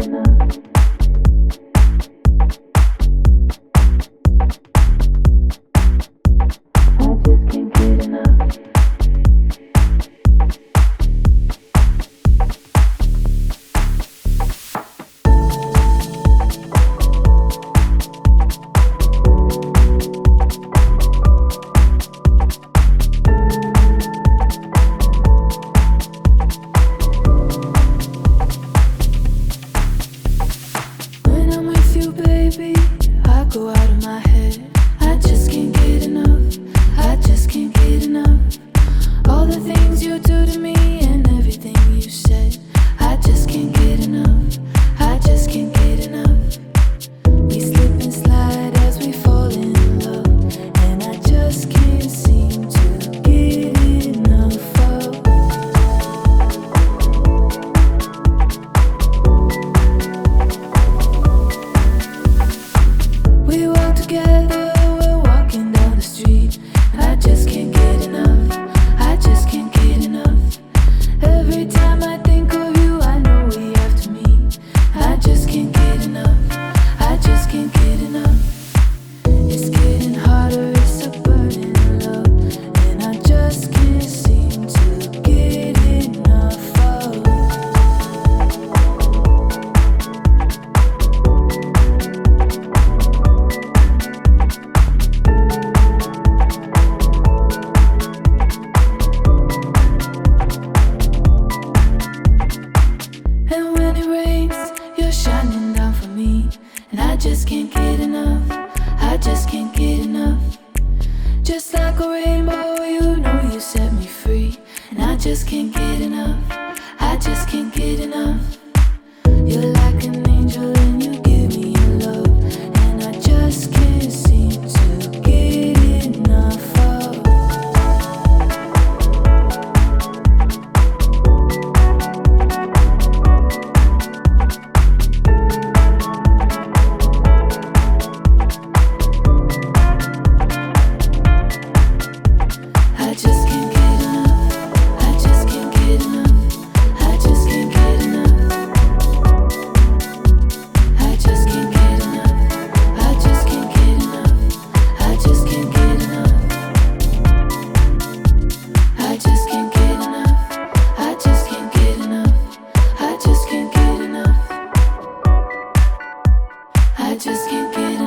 enough. baby. I go out of my head. I just can't get enough. And I just can't get enough. I just can't get enough. Just like a rainbow, you know you set me free. And I just can't get enough. I just can't get enough. just can't get enough.